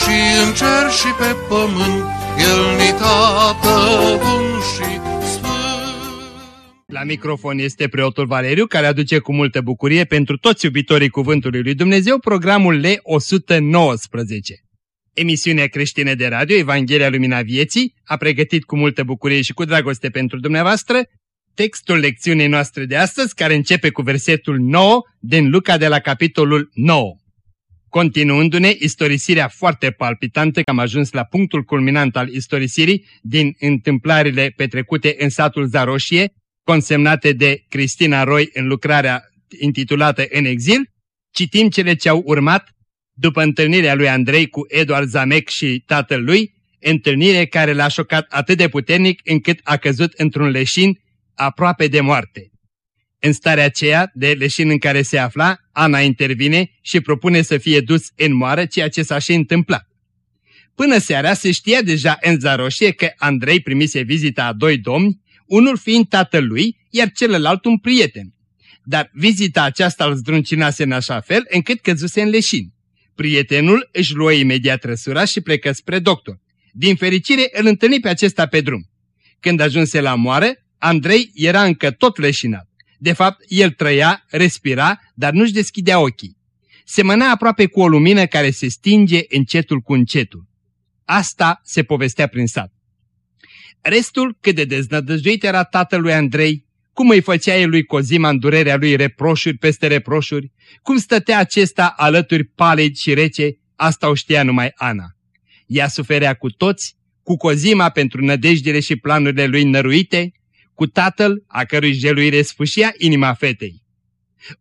și în cer și pe pământ, El ni tată bun și la microfon este preotul Valeriu, care aduce cu multă bucurie pentru toți iubitorii Cuvântului Lui Dumnezeu programul L119. Emisiunea creștină de radio Evanghelia Lumina Vieții a pregătit cu multă bucurie și cu dragoste pentru dumneavoastră textul lecțiunii noastre de astăzi, care începe cu versetul 9 din Luca de la capitolul 9. Continuându-ne istorisirea foarte palpitantă că am ajuns la punctul culminant al istorisirii din întâmplările petrecute în satul Zaroșie, consemnate de Cristina Roy în lucrarea intitulată În exil, citim cele ce au urmat după întâlnirea lui Andrei cu Eduard Zamec și tatăl lui, întâlnire care l-a șocat atât de puternic încât a căzut într-un leșin aproape de moarte. În starea aceea de leșin în care se afla, Ana intervine și propune să fie dus în moară, ceea ce s-a și întâmplat. Până seara se știa deja în Zaroșie că Andrei primise vizita a doi domni, unul fiind tatălui, iar celălalt un prieten. Dar vizita aceasta îl zdruncinase în așa fel încât căzuse în leșin. Prietenul își luă imediat răsura și plecă spre doctor. Din fericire îl întâlni pe acesta pe drum. Când ajunse la moară, Andrei era încă tot leșinat. De fapt, el trăia, respira, dar nu-și deschidea ochii. Semăna aproape cu o lumină care se stinge încetul cu încetul. Asta se povestea prin sat. Restul, cât de deznădăjduit era tatălui Andrei, cum îi făcea el lui Cozima în durerea lui reproșuri peste reproșuri, cum stătea acesta alături palid și rece, asta o știa numai Ana. Ea suferea cu toți, cu Cozima pentru nădejdele și planurile lui năruite, cu tatăl, a cărui jeluire sfâșia inima fetei.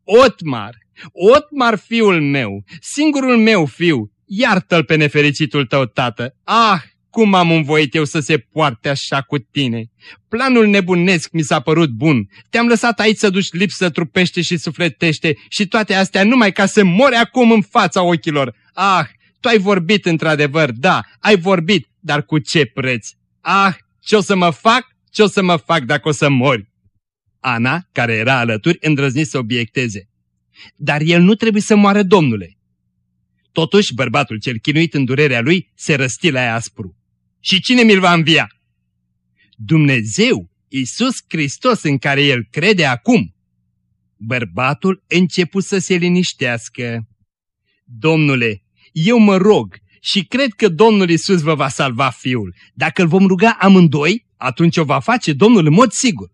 Otmar, Otmar fiul meu, singurul meu fiu, iartă-l pe nefericitul tău tată. Ah, cum am învoit eu să se poarte așa cu tine? Planul nebunesc mi s-a părut bun. Te-am lăsat aici să duci lipsă trupește și sufletește și toate astea numai ca să mori acum în fața ochilor. Ah, tu ai vorbit într-adevăr, da, ai vorbit, dar cu ce preț? Ah, ce o să mă fac? Ce o să mă fac dacă o să mori? Ana, care era alături, îndrăzni să obiecteze. Dar el nu trebuie să moară, domnule. Totuși, bărbatul cel chinuit în durerea lui se răsti la ea aspru. Și cine mi-l va învia? Dumnezeu, Iisus Hristos în care el crede acum. Bărbatul început să se liniștească. Domnule, eu mă rog și cred că Domnul Iisus vă va salva fiul. Dacă îl vom ruga amândoi, atunci o va face Domnul în mod sigur.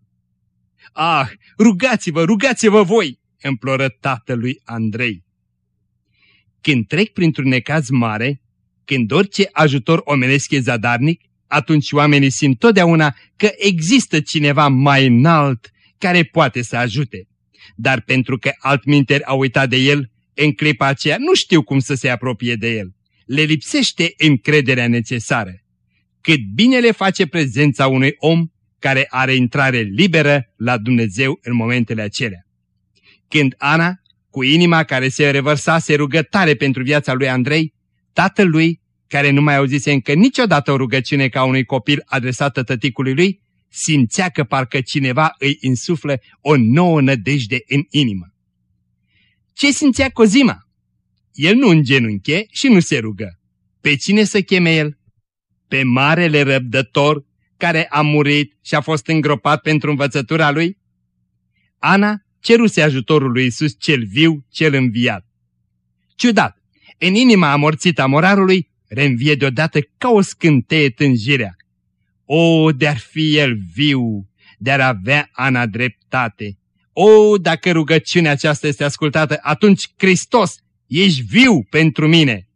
Ah, rugați-vă, rugați-vă voi, imploră tatălui Andrei. Când trec printr-un necaz mare, când orice ajutor omenesc e zadarnic, atunci oamenii simt totdeauna că există cineva mai înalt care poate să ajute. Dar pentru că altminteri au uitat de el, în clipa aceea nu știu cum să se apropie de el. Le lipsește încrederea necesară. Cât bine le face prezența unui om care are intrare liberă la Dumnezeu în momentele acelea. Când Ana, cu inima care se revărsase rugătare pentru viața lui Andrei, tatălui, care nu mai auzise încă niciodată o rugăciune ca unui copil adresată tăticului lui, simțea că parcă cineva îi insuflă o nouă nădejde în inimă. Ce simțea Cozima? El nu îngenunche și nu se rugă. Pe cine să cheme el? Pe marele răbdător care a murit și a fost îngropat pentru învățătura lui? Ana ceruse ajutorul lui Isus cel viu, cel înviat. Ciudat, în inima amorțită a morarului, reînvie deodată ca o scânteie tânjirea. O, de-ar fi el viu, de-ar avea Ana dreptate. O, dacă rugăciunea aceasta este ascultată, atunci, Hristos, ești viu pentru mine.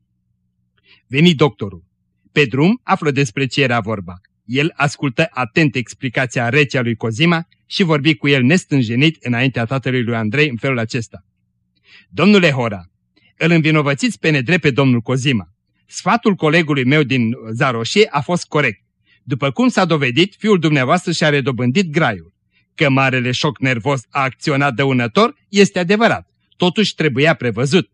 Veni doctorul. Pe drum află despre ce era vorba. El ascultă atent explicația rece a lui Cozima și vorbi cu el nestânjenit înaintea tatălui lui Andrei în felul acesta. Domnule Hora, îl învinovățiți pe nedrept pe domnul Cozima. Sfatul colegului meu din Zaroșie a fost corect. După cum s-a dovedit, fiul dumneavoastră și-a redobândit graiul. Că marele șoc nervos a acționat dăunător este adevărat, totuși trebuia prevăzut.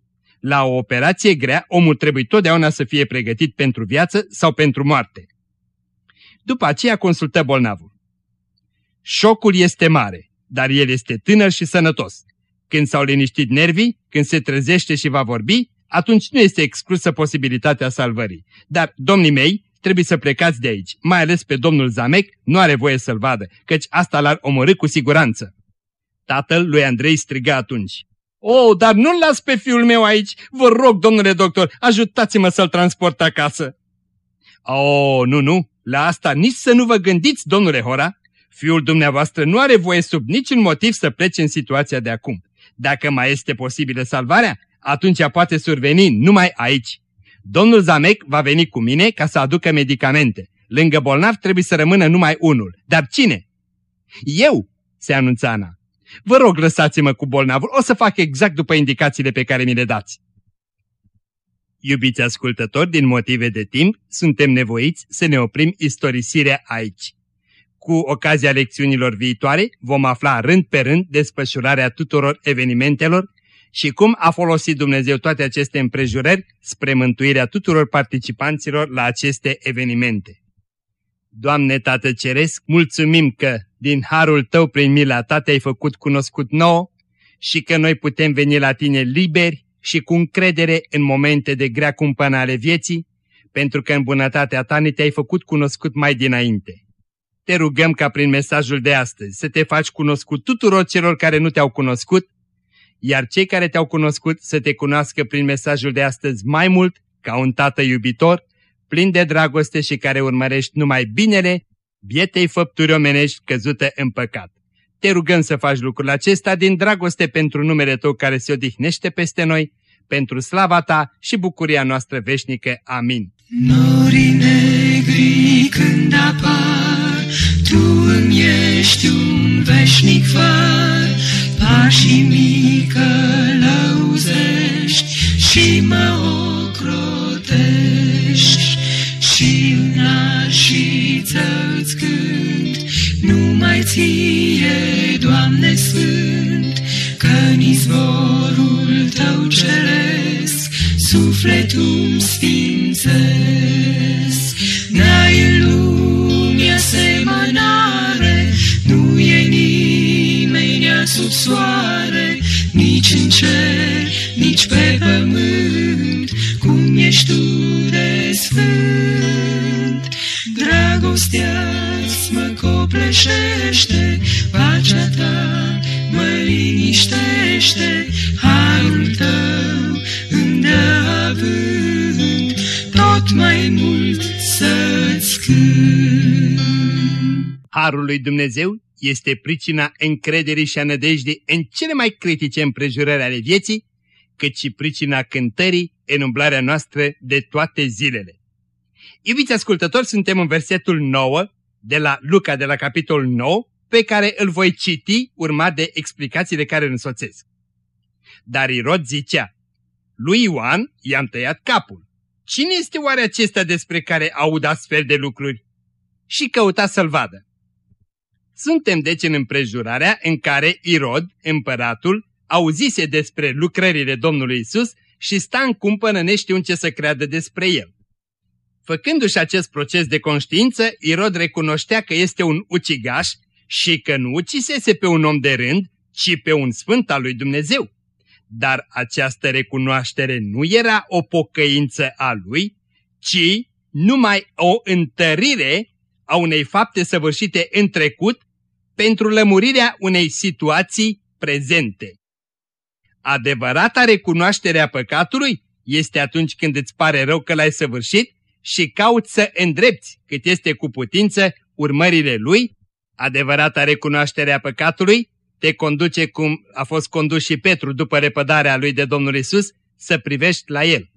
La o operație grea, omul trebuie totdeauna să fie pregătit pentru viață sau pentru moarte. După aceea consultă bolnavul. Șocul este mare, dar el este tânăr și sănătos. Când s-au liniștit nervii, când se trezește și va vorbi, atunci nu este exclusă posibilitatea salvării. Dar, domnii mei, trebuie să plecați de aici, mai ales pe domnul Zamec, nu are voie să-l vadă, căci asta l-ar omorâ cu siguranță. Tatăl lui Andrei striga atunci. Oh, dar nu-l las pe fiul meu aici! Vă rog, domnule doctor, ajutați-mă să-l transport acasă! Oh, nu, nu, la asta nici să nu vă gândiți, domnule Hora. Fiul dumneavoastră nu are voie sub niciun motiv să plece în situația de acum. Dacă mai este posibilă salvarea, atunci poate surveni numai aici. Domnul Zamec va veni cu mine ca să aducă medicamente. Lângă bolnav trebuie să rămână numai unul. Dar cine? Eu, se anunța Ana. Vă rog, lăsați-mă cu bolnavul, o să fac exact după indicațiile pe care mi le dați. Iubiți ascultători, din motive de timp, suntem nevoiți să ne oprim istorisirea aici. Cu ocazia lecțiunilor viitoare vom afla rând pe rând desfășurarea tuturor evenimentelor și cum a folosit Dumnezeu toate aceste împrejurări spre mântuirea tuturor participanților la aceste evenimente. Doamne Tată Ceresc, mulțumim că din harul Tău prin mila Ta te-ai făcut cunoscut nou și că noi putem veni la Tine liberi și cu încredere în momente de grea cumpănă ale vieții, pentru că în bunătatea Ta ne te-ai făcut cunoscut mai dinainte. Te rugăm ca prin mesajul de astăzi să te faci cunoscut tuturor celor care nu te-au cunoscut, iar cei care te-au cunoscut să te cunoască prin mesajul de astăzi mai mult ca un tată iubitor, plin de dragoste și care urmărești numai binele bietei făpturi omenești căzute în păcat. Te rugăm să faci lucrul acesta din dragoste pentru numele Tău care se odihnește peste noi, pentru slava Ta și bucuria noastră veșnică. Amin. Norii negri când apar, Tu îmi ești un veșnic far, pașii mii călăuzești și mă numai ție, Doamne Sfânt, că în izvorul Tău ceresc, sufletul sfințesc. N-ai în lumii asemănare, nu e nimeni sub soare, nici în cer, nici pe pământ, cum ești Tu de sfânt. Dragostea-ți mă copleșește, pacea Ta mă liniștește, harul Tău îmi dă avânt, tot mai mult să-ți cânt. Harul lui Dumnezeu este pricina încrederii și a nădejdii în cele mai critice împrejurări ale vieții, cât și pricina cântării în umblarea noastră de toate zilele. Iubiți ascultători, suntem în versetul 9 de la Luca de la capitolul 9, pe care îl voi citi urmat de explicațiile care îl însoțesc. Dar Irod zicea, lui Ioan i-am tăiat capul. Cine este oare acesta despre care aud astfel de lucruri? Și căuta să-l vadă. Suntem deci în împrejurarea în care Irod, împăratul, auzise despre lucrările Domnului Isus și sta în cumpănă neștiun ce să creadă despre el. Făcându-și acest proces de conștiință, Irod recunoștea că este un ucigaș și că nu ucisese pe un om de rând, ci pe un sfânt al lui Dumnezeu. Dar această recunoaștere nu era o pocăință a lui, ci numai o întărire a unei fapte săvârșite în trecut pentru lămurirea unei situații prezente. Adevărata recunoaștere a păcatului este atunci când îți pare rău că l-ai săvârșit și cauți să îndrepți cât este cu putință urmările lui, adevărata recunoaștere a păcatului te conduce cum a fost condus și Petru după repădarea lui de Domnul Isus, să privești la el.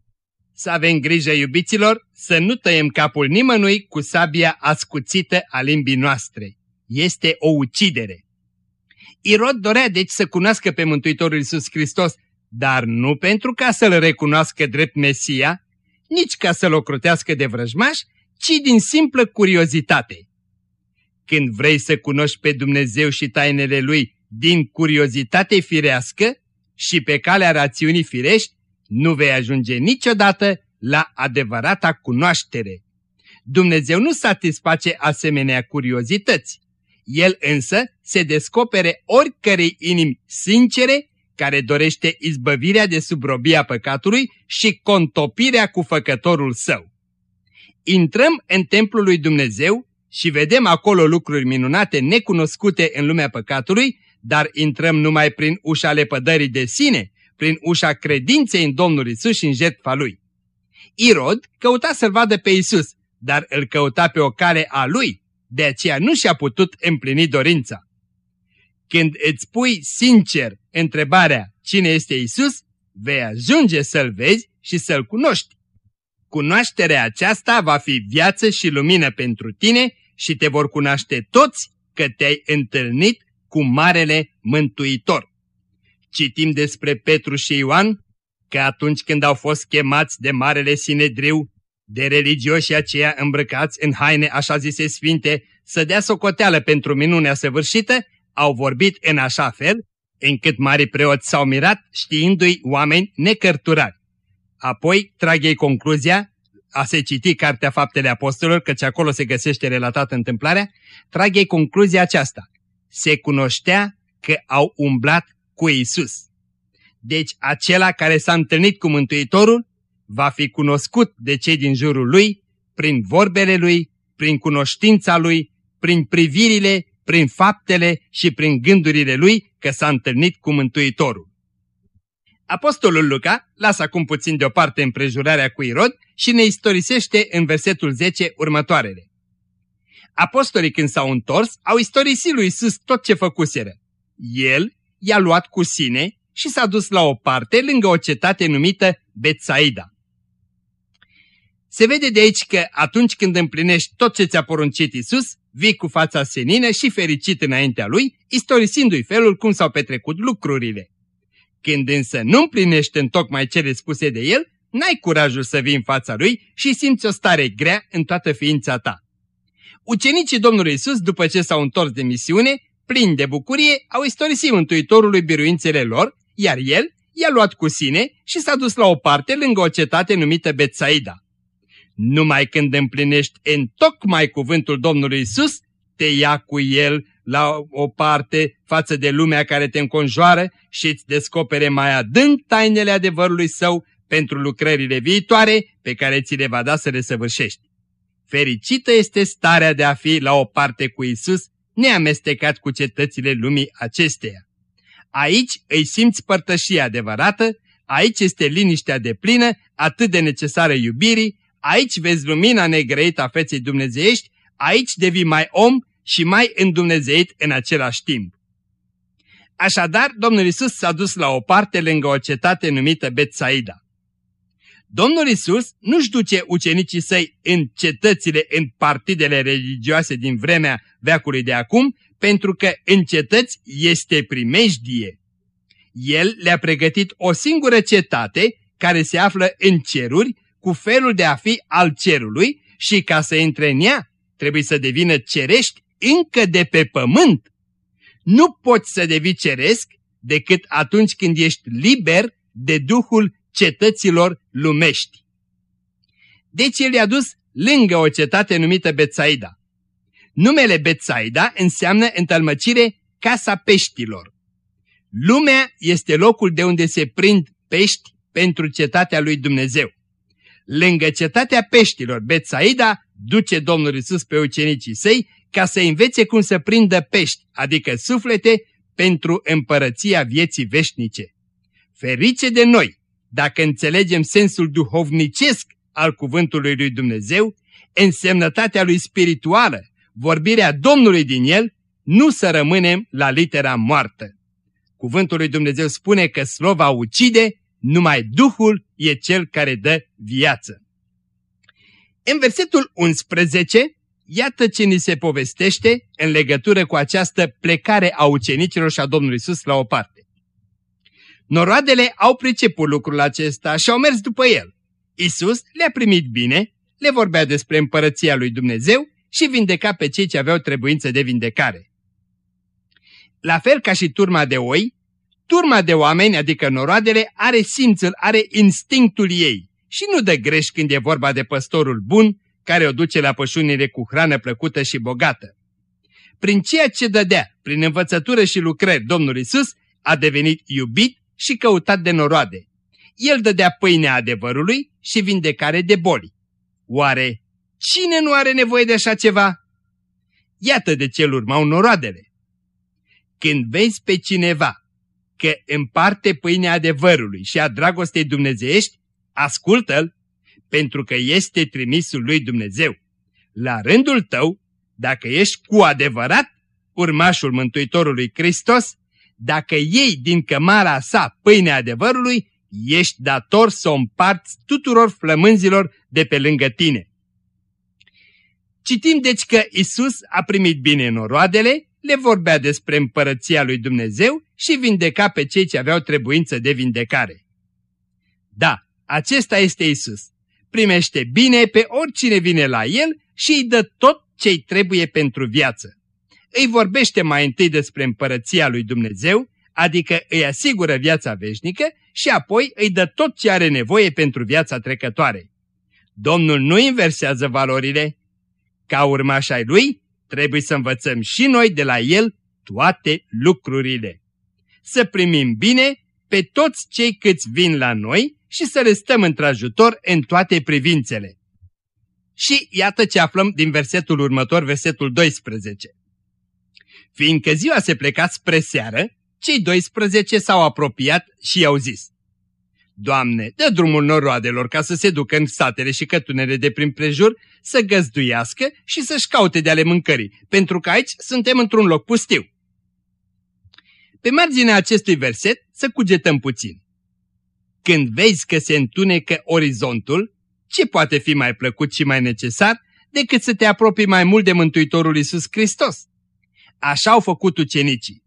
Să avem grijă, iubiților, să nu tăiem capul nimănui cu sabia ascuțită a limbii noastre. Este o ucidere. Irod dorea deci să cunoască pe Mântuitorul Iisus Hristos, dar nu pentru ca să-L recunoască drept Mesia, nici ca să-l ocrotească de vrăjmaș, ci din simplă curiozitate. Când vrei să cunoști pe Dumnezeu și tainele Lui din curiozitate firească și pe calea rațiunii firești, nu vei ajunge niciodată la adevărata cunoaștere. Dumnezeu nu satisface asemenea curiozități. El însă se descopere oricărei inimi sincere care dorește izbăvirea de subrobia păcatului și contopirea cu făcătorul său. Intrăm în templul lui Dumnezeu și vedem acolo lucruri minunate necunoscute în lumea păcatului, dar intrăm numai prin ușa lepădării de sine, prin ușa credinței în Domnul Isus și în jertfa Lui. Irod căuta să-L vadă pe Isus, dar îl căuta pe o cale a Lui, de aceea nu și-a putut împlini dorința. Când îți pui sincer întrebarea cine este Isus, vei ajunge să-L vezi și să-L cunoști. Cunoașterea aceasta va fi viață și lumină pentru tine și te vor cunoaște toți că te-ai întâlnit cu Marele Mântuitor. Citim despre Petru și Ioan că atunci când au fost chemați de Marele Sinedriu, de religioși aceia îmbrăcați în haine așa zise sfinte, să dea socoteală pentru minunea săvârșită, au vorbit în așa fel, încât mari preoți s-au mirat știindu-i oameni necărturari. Apoi trag ei concluzia, a se citi Cartea Faptele Apostolilor, căci acolo se găsește relatată întâmplarea, trag ei concluzia aceasta. Se cunoștea că au umblat cu Isus. Deci acela care s-a întâlnit cu Mântuitorul va fi cunoscut de cei din jurul lui prin vorbele lui, prin cunoștința lui, prin privirile, prin faptele și prin gândurile lui că s-a întâlnit cu Mântuitorul. Apostolul Luca lasă acum puțin deoparte împrejurarea cu Irod și ne istorisește în versetul 10 următoarele. Apostolii când s-au întors au istorisit lui Iisus tot ce făcuseră. El i-a luat cu sine și s-a dus la o parte lângă o cetate numită Betsaida. Se vede de aici că atunci când împlinești tot ce ți-a poruncit Isus, vii cu fața senină și fericit înaintea lui, istorisindu-i felul cum s-au petrecut lucrurile. Când însă nu împlinești în tocmai cele spuse de el, n-ai curajul să vii în fața lui și simți o stare grea în toată ființa ta. Ucenicii Domnului Isus, după ce s-au întors de misiune, plini de bucurie, au istorisit Mântuitorului biruințele lor, iar el i-a luat cu sine și s-a dus la o parte lângă o cetate numită Betsaida. Numai când împlinești în tocmai cuvântul Domnului Isus, te ia cu el la o parte față de lumea care te înconjoară și îți descopere mai adânc tainele adevărului său pentru lucrările viitoare pe care ți le va da să le săvârșești. Fericită este starea de a fi la o parte cu Isus, neamestecat cu cetățile lumii acesteia. Aici îi simți părtășia adevărată, aici este liniștea de plină, atât de necesară iubirii, aici vezi lumina negrăită a feței dumnezeiești, aici devii mai om și mai îndumnezeit în același timp. Așadar, Domnul Isus s-a dus la o parte lângă o cetate numită Betsaida. Domnul Isus nu-și duce ucenicii săi în cetățile, în partidele religioase din vremea veacului de acum, pentru că în cetăți este primejdie. El le-a pregătit o singură cetate care se află în ceruri cu felul de a fi al cerului și ca să intre în ea trebuie să devină cerești încă de pe pământ. Nu poți să devii ceresc decât atunci când ești liber de Duhul cetăților lumești. Deci el i-a dus lângă o cetate numită Betsaida. Numele Betsaida înseamnă întâlmăcire Casa Peștilor. Lumea este locul de unde se prind pești pentru cetatea lui Dumnezeu. Lângă cetatea peștilor, Betsaida duce Domnul Isus pe ucenicii săi ca să învețe cum să prindă pești, adică suflete, pentru împărăția vieții veșnice. Ferice de noi, dacă înțelegem sensul duhovnicesc al cuvântului lui Dumnezeu, însemnătatea lui spirituală, vorbirea Domnului din el, nu să rămânem la litera moartă. Cuvântul lui Dumnezeu spune că slova ucide, numai Duhul e cel care dă viață. În versetul 11, iată ce ni se povestește în legătură cu această plecare a ucenicilor și a Domnului Isus la o parte. Noroadele au priceput lucrul acesta și au mers după el. Isus le-a primit bine, le vorbea despre împărăția lui Dumnezeu și vindeca pe cei ce aveau trebuință de vindecare. La fel ca și turma de oi, turma de oameni, adică noroadele, are simțul, are instinctul ei și nu dă greș când e vorba de păstorul bun care o duce la pășunire cu hrană plăcută și bogată. Prin ceea ce dădea, prin învățătură și lucrări, Domnul Isus a devenit iubit și căutat de noroade. El dădea pâinea adevărului și vindecare de boli. Oare cine nu are nevoie de așa ceva? Iată de ce îl urmau noroadele. Când vezi pe cineva că împarte pâinea adevărului și a dragostei dumnezeiești, ascultă-l, pentru că este trimisul lui Dumnezeu. La rândul tău, dacă ești cu adevărat urmașul Mântuitorului Hristos, dacă iei din cămara sa pâinea adevărului, ești dator să o împarți tuturor flămânzilor de pe lângă tine. Citim deci că Isus a primit bine noroadele, le vorbea despre împărăția lui Dumnezeu și vindeca pe cei ce aveau trebuință de vindecare. Da, acesta este Isus. Primește bine pe oricine vine la el și îi dă tot ce-i trebuie pentru viață. Îi vorbește mai întâi despre împărăția lui Dumnezeu, adică îi asigură viața veșnică și apoi îi dă tot ce are nevoie pentru viața trecătoare. Domnul nu inversează valorile. Ca urmași ai lui, trebuie să învățăm și noi de la el toate lucrurile. Să primim bine pe toți cei câți vin la noi și să le stăm într-ajutor în toate privințele. Și iată ce aflăm din versetul următor, versetul 12. Fiindcă ziua se pleca spre seară, cei 12 s-au apropiat și i-au zis, Doamne, dă drumul noroadelor ca să se ducă în satele și cătunele de prin prejur, să găzduiască și să-și caute de ale mâncării, pentru că aici suntem într-un loc pustiu. Pe marginea acestui verset să cugetăm puțin. Când vezi că se întunecă orizontul, ce poate fi mai plăcut și mai necesar decât să te apropii mai mult de Mântuitorul Isus Hristos? Așa au făcut ucenicii.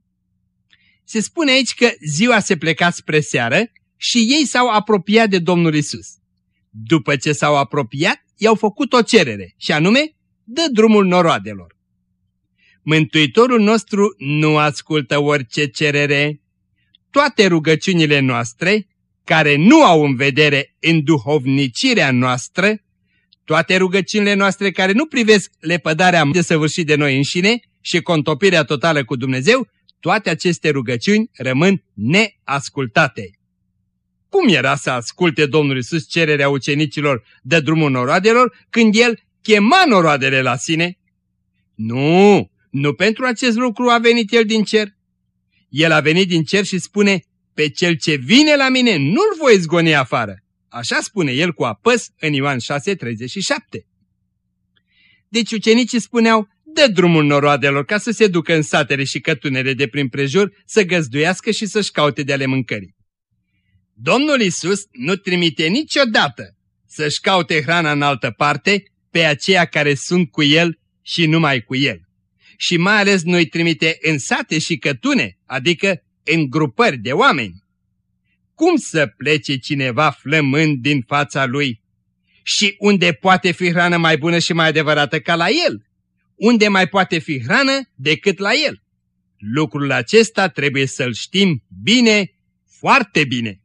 Se spune aici că ziua se pleca spre seară și ei s-au apropiat de Domnul Isus. După ce s-au apropiat, i-au făcut o cerere, și anume, dă drumul noroadelor. Mântuitorul nostru nu ascultă orice cerere. Toate rugăciunile noastre, care nu au în vedere înduhovnicirea noastră, toate rugăciunile noastre care nu privesc lepădarea de săvârșit de noi înșine și contopirea totală cu Dumnezeu, toate aceste rugăciuni rămân neascultate. Cum era să asculte Domnul Isus cererea ucenicilor de drumul noroadelor când El chema noroadele la sine? Nu, nu pentru acest lucru a venit El din cer. El a venit din cer și spune, pe cel ce vine la mine nu-l voi zgoni afară. Așa spune El cu apăs în Ioan 6:37. Deci ucenicii spuneau, dă drumul noroadelor ca să se ducă în satele și cătunele de prin prejur, să găzduiască și să-și caute de ale mâncării. Domnul Isus nu trimite niciodată să-și caute hrana în altă parte pe aceia care sunt cu El și numai cu El. Și mai ales noi trimite în sate și cătune, adică în grupări de oameni. Cum să plece cineva flămând din fața Lui? Și unde poate fi hrană mai bună și mai adevărată ca la El? Unde mai poate fi hrană decât la El? Lucrul acesta trebuie să-l știm bine, foarte bine.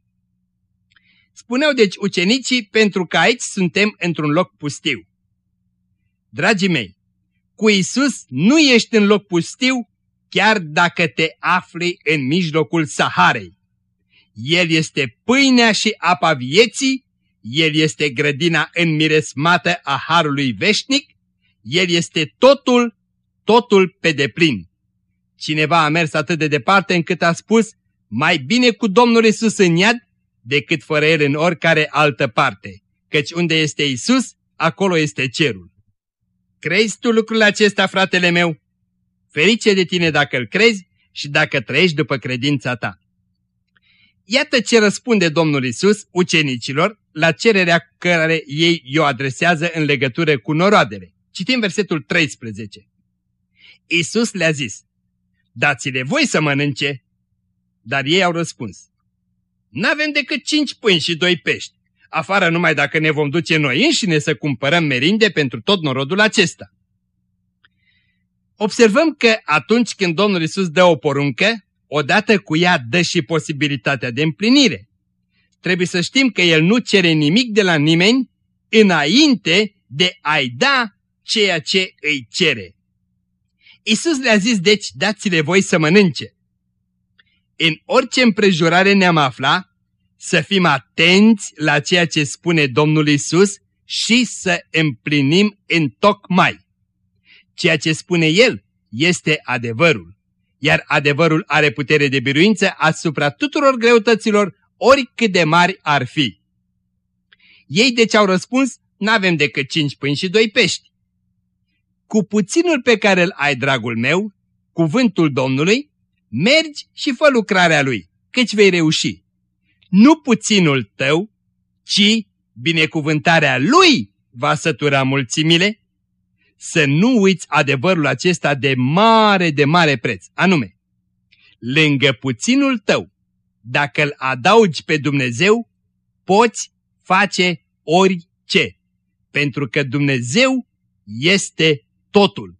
Spuneau deci ucenicii pentru că aici suntem într-un loc pustiu. Dragii mei, cu Isus nu ești în loc pustiu chiar dacă te afli în mijlocul Saharei. El este pâinea și apa vieții, El este grădina înmiresmată a Harului Veșnic, El este totul, totul pe deplin. Cineva a mers atât de departe încât a spus, mai bine cu Domnul Isus în iad decât fără El în oricare altă parte, căci unde este Isus, acolo este cerul. Crezi tu lucrul acesta, fratele meu? Ferice de tine dacă îl crezi și dacă trăiești după credința ta. Iată ce răspunde Domnul Isus ucenicilor la cererea care ei i-o adresează în legătură cu noroadele. Citim versetul 13. Isus le-a zis, dați-le voi să mănânce. Dar ei au răspuns, N-avem decât cinci pâini și doi pești. Afară numai dacă ne vom duce noi înșine să cumpărăm merinde pentru tot norodul acesta. Observăm că atunci când Domnul Isus dă o poruncă, odată cu ea dă și posibilitatea de împlinire. Trebuie să știm că El nu cere nimic de la nimeni înainte de a-i da ceea ce îi cere. Isus le-a zis, deci, dați-le voi să mănânce. În orice împrejurare ne-am afla, să fim atenți la ceea ce spune Domnul Isus și să împlinim în tocmai. Ceea ce spune El este adevărul, iar adevărul are putere de biruință asupra tuturor greutăților, oricât de mari ar fi. Ei deci au răspuns, n-avem decât cinci pâini și doi pești. Cu puținul pe care îl ai, dragul meu, cuvântul Domnului, mergi și fă lucrarea Lui, căci vei reuși. Nu puținul tău, ci binecuvântarea Lui va sătura mulțimile, să nu uiți adevărul acesta de mare, de mare preț, anume, lângă puținul tău, dacă îl adaugi pe Dumnezeu, poți face orice, pentru că Dumnezeu este totul.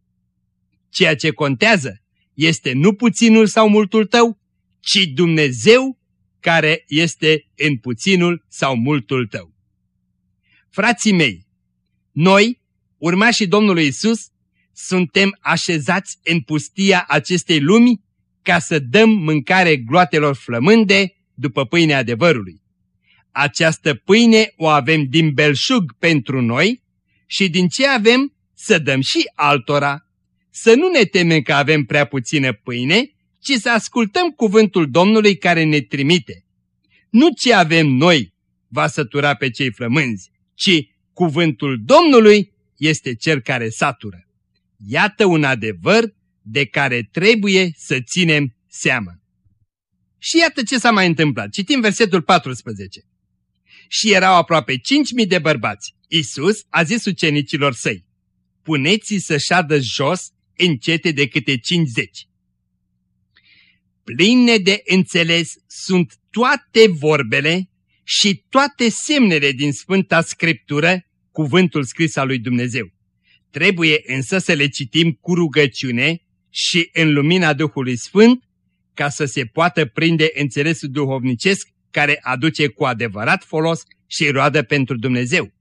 Ceea ce contează este nu puținul sau multul tău, ci Dumnezeu care este în puținul sau multul tău. Frații mei, noi, urmașii Domnului Isus, suntem așezați în pustia acestei lumi ca să dăm mâncare gloatelor flămânde după pâinea adevărului. Această pâine o avem din belșug pentru noi și din ce avem să dăm și altora. Să nu ne temem că avem prea puțină pâine, ci să ascultăm cuvântul Domnului care ne trimite. Nu ce avem noi va sătura pe cei flămânzi, ci cuvântul Domnului este cel care satură. Iată un adevăr de care trebuie să ținem seamă. Și iată ce s-a mai întâmplat. Citim versetul 14. Și erau aproape 5.000 de bărbați. Isus a zis ucenicilor săi, puneți să șadă jos încete de câte 50. Pline de înțeles sunt toate vorbele și toate semnele din Sfânta Scriptură, cuvântul scris al lui Dumnezeu. Trebuie însă să le citim cu rugăciune și în lumina Duhului Sfânt, ca să se poată prinde înțelesul duhovnicesc care aduce cu adevărat folos și roadă pentru Dumnezeu.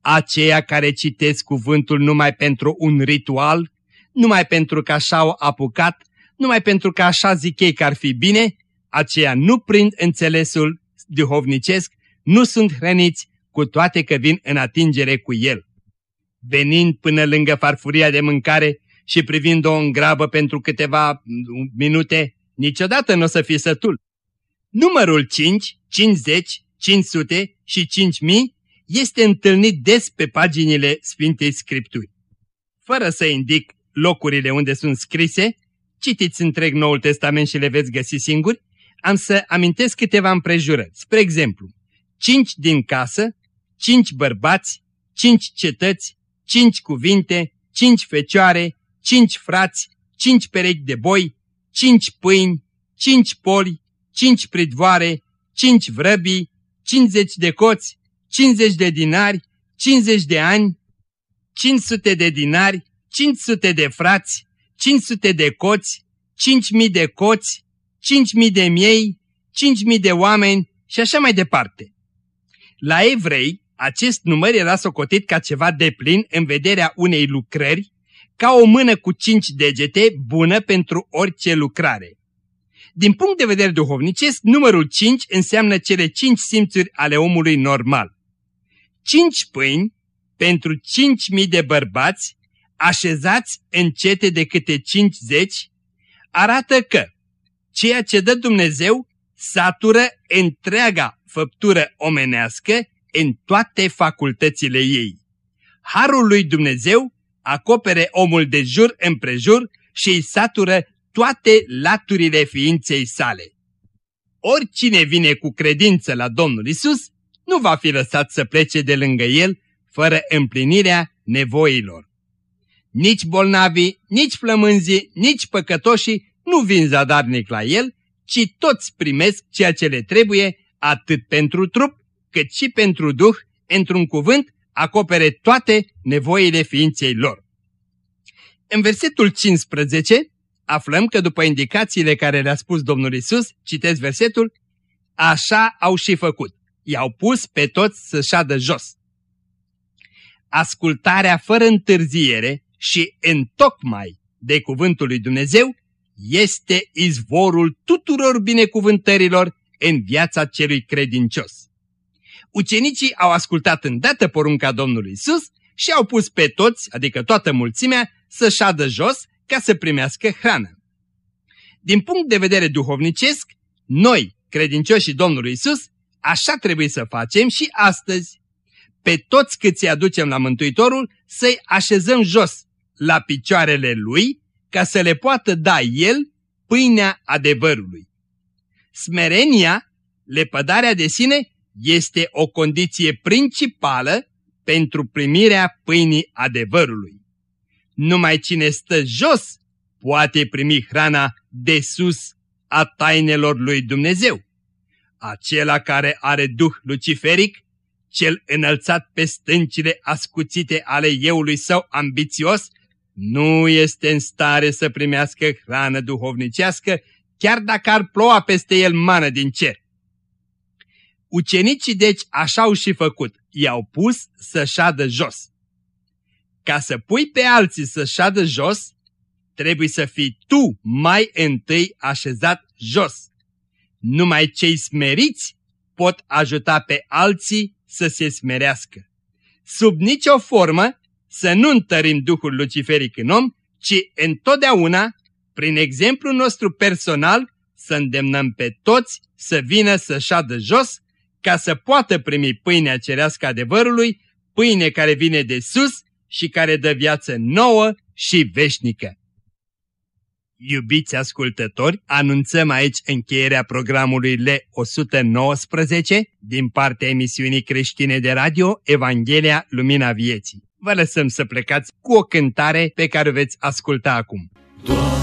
Aceia care citesc cuvântul numai pentru un ritual, numai pentru că așa au apucat, numai pentru că așa zic ei că ar fi bine, aceia nu prind înțelesul duhovnicesc, nu sunt hrăniți, cu toate că vin în atingere cu el. Venind până lângă farfuria de mâncare și privind-o în grabă pentru câteva minute, niciodată nu o să fie sătul. Numărul 5, 50, 500 și 5000 este întâlnit des pe paginile Sfintei Scripturi. Fără să indic locurile unde sunt scrise, citiți întreg Noul Testament și le veți găsi singuri, am să amintesc câteva împrejurări. Spre exemplu, cinci din casă, cinci bărbați, cinci cetăți, cinci cuvinte, cinci fecioare, cinci frați, cinci perechi de boi, cinci pâini, cinci poli, cinci pridvoare, cinci vrăbii, cincizeci de coți, cincizeci de dinari, cincizeci de ani, 500 de dinari, 500 de frați, 500 de coți, 5.000 de coți, 5.000 de miei, 5.000 de oameni și așa mai departe. La evrei, acest număr era socotit ca ceva de plin în vederea unei lucrări, ca o mână cu cinci degete bună pentru orice lucrare. Din punct de vedere duhovnicesc, numărul 5 înseamnă cele cinci simțuri ale omului normal. Cinci pâini pentru cinci mii de bărbați așezați în cete de câte 50, arată că ceea ce dă Dumnezeu satură întreaga făptură omenească în toate facultățile ei. Harul lui Dumnezeu acopere omul de jur împrejur și îi satură toate laturile ființei sale. Oricine vine cu credință la Domnul Isus nu va fi lăsat să plece de lângă el fără împlinirea nevoilor. Nici bolnavii, nici flămânzii, nici păcătoșii nu vin zadarnic la el, ci toți primesc ceea ce le trebuie atât pentru trup cât și pentru Duh, într-un cuvânt, acopere toate nevoile ființei lor. În versetul 15 aflăm că după indicațiile care le-a spus Domnul Isus, citesc versetul, așa au și făcut. I-au pus pe toți să șadă jos. Ascultarea fără întârziere și întocmai de cuvântul lui Dumnezeu este izvorul tuturor binecuvântărilor în viața celui credincios. Ucenicii au ascultat îndată porunca Domnului Isus și au pus pe toți, adică toată mulțimea, să șadă jos ca să primească hrană. Din punct de vedere duhovnicesc, noi, credincioșii Domnului Isus, așa trebuie să facem și astăzi. Pe toți cât îi aducem la Mântuitorul să-i așezăm jos, la picioarele Lui, ca să le poată da El pâinea adevărului. Smerenia, lepădarea de sine, este o condiție principală pentru primirea pâinii adevărului. Numai cine stă jos poate primi hrana de sus a tainelor lui Dumnezeu. Acela care are duh luciferic, cel înălțat pe stâncile ascuțite ale euului său ambițios, nu este în stare să primească hrană duhovnicească, chiar dacă ar ploua peste el mană din cer. Ucenicii deci așa au și făcut, i-au pus să șadă jos. Ca să pui pe alții să șadă jos, trebuie să fii tu mai întâi așezat jos. Numai cei smeriți pot ajuta pe alții să se smerească. Sub nicio formă să nu întărim Duhul Luciferic în om, ci întotdeauna, prin exemplu nostru personal, să îndemnăm pe toți să vină să șadă jos, ca să poată primi pâinea cerească adevărului, pâine care vine de sus și care dă viață nouă și veșnică. Iubiți ascultători, anunțăm aici încheierea programului L119 din partea emisiunii creștine de radio Evanghelia Lumina Vieții. Vă lăsăm să plecați cu o cântare pe care o veți asculta acum. Doamne!